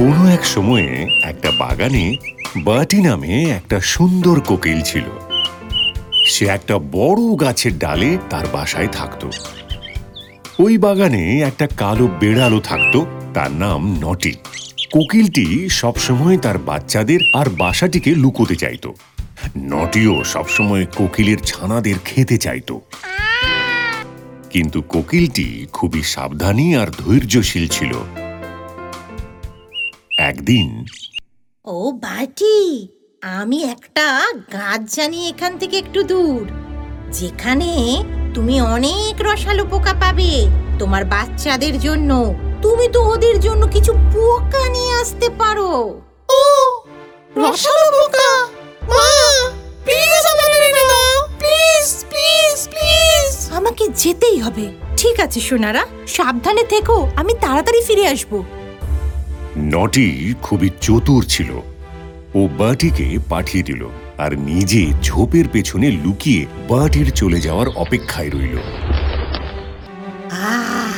কোনো এক সময়ে একটা বাগানে বাটি নামে একটা সুন্দর কোকিল ছিল। সে একটা বড় গাছের ডালে তার বাসায় থাকত। ওই বাগানে একটা কালো বেড়ালও থাকত, তার নাম নটি। কোকিলটি সবসময় তার বাচ্চাদের আর বাসাটিকে লুকোতে চাইত। নটিও সবসময় কোকিলের ছানাদের খেতে চাইত। কিন্তু কোকিলটি খুবই সাবধানী আর ধৈর্যশীল ছিল। একদিন। ও বাটি আমি একটা গাছ জানি এখান থেকে একটু দূর। যেখানে তুমি অনেক রসালো পোকা পাবে তোমার বাচ্চাদের জন্য। তুমি তো ওদের জন্য কিছু পোকা নিয়ে আসতে পারো। ও রসালো বোকা মা প্লিজ আমাকে এনে দাও প্লিজ প্লিজ প্লিজ আমাকে যেতেই হবে। ঠিক আছে সোনারা সাবধানে থেকো আমি তাড়াতাড়ি ফিরে আসব। নটি খুবই চতুর ছিল। ও বাটিকে পাঠিয়ে দিল আর নিজে ঝোপের পেছনে লুকিয়ে বাটির চলে যাওয়ার অপেক্ষায় রইল। আহ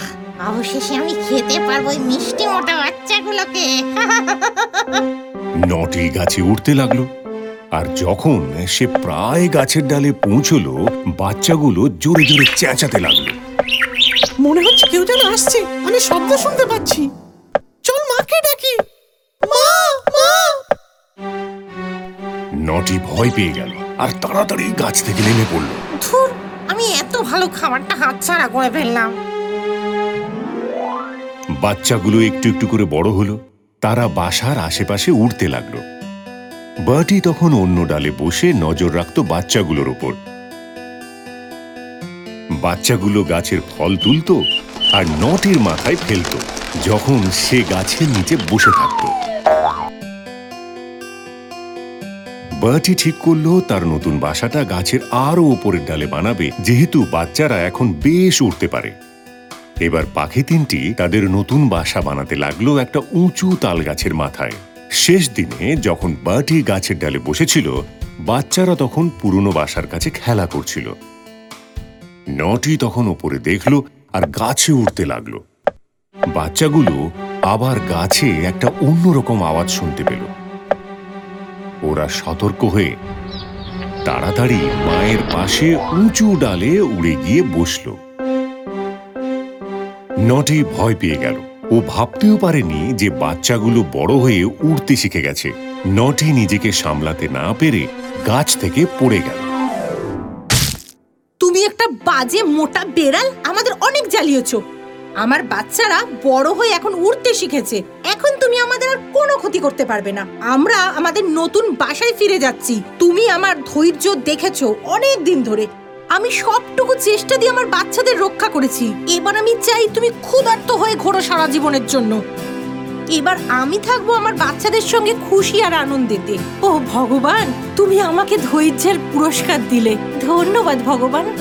অবশেষে আমি খেতে পারব মিষ্টি মোটা বাচ্চাগুলোকে। নটি গাছে উঠতে লাগল আর যখন সে প্রায় গাছের ডালে পৌঁছলো বাচ্চাগুলো জোরে জোরে চেঁচাতে লাগল। মনে হচ্ছে কেউ যেন আসছে আমি শব্দ শুনতে পাচ্ছি। মাকে ডাকি। মা মা। নটি ভয় পেয়ে গেল আর তাড়াতাড়ি গাছ থেকে নেমে পড়ল। ধুর আমি এত ভালো খাবারটা হাতছাড়া করে ফেললাম। বাচ্চাগুলো একটু একটু করে বড় হলো তারা বাসার আশেপাশে উড়তে লাগল। বাটি তখন অন্য ডালে বসে নজর রাখত বাচ্চাগুলোর উপর বাচ্চাগুলো গাছের ফল তুলতো আর নটির মাথায় ফেলতো, যখন সে গাছের নিচে বসে থাকতো। বার্টি ঠিক করল, তার নতুন বাসাটা গাছের আরও উপরের ডালে বানাবে, যেহেতু বাচ্চারা এখন বেশ উঠতে পারে। এবার পাখি তিনটি তাদের নতুন বাসা বানাতে লাগল একটা উঁচু তাল গাছের মাথায়। শেষ দিনে যখন বাটি গাছের ডালে বসেছিল, বাচ্চারা তখন পুরনো বাসার কাছে খেলা করছিল। নটি তখন ওপরে দেখল আর গাছে উঠতে লাগল। বাচ্চাগুলো আবার গাছে একটা অন্যরকম আওয়াজ শুনতে পেল। ওরা সতর্ক হয়ে তাড়াতাড়ি মায়ের পাশে উঁচু ডালে উড়ে গিয়ে বসল। নটি ভয় পেয়ে গেল। ও ভাবতেও পারেনি যে বাচ্চাগুলো বড় হয়ে উড়তে শিখে গেছে। নটি নিজেকে সামলাতে না পেরে গাছ থেকে পড়ে গেল। বাজে মোটা বেড়াল আমাদের অনেক জ্বালিয়েছো। আমার বাচ্চারা বড় হয়ে এখন উড়তে শিখেছে। এখন তুমি আমাদের আর কোনো ক্ষতি করতে পারবে না। আমরা আমাদের নতুন বাসায় ফিরে যাচ্ছি। তুমি আমার ধৈর্য দেখেছ অনেক দিন ধরে। আমি সবটুকু চেষ্টা দিয়ে আমার বাচ্চাদের রক্ষা করেছি। এবার আমি চাই তুমি ক্ষুধার্ত হয়ে ঘোরো সারা জীবনের জন্য। এবার আমি থাকব আমার বাচ্চাদের সঙ্গে খুশি আর আনন্দেতে ও ভগবান, তুমি আমাকে ধৈর্যের পুরস্কার দিলে। ধন্যবাদ, ভগবান।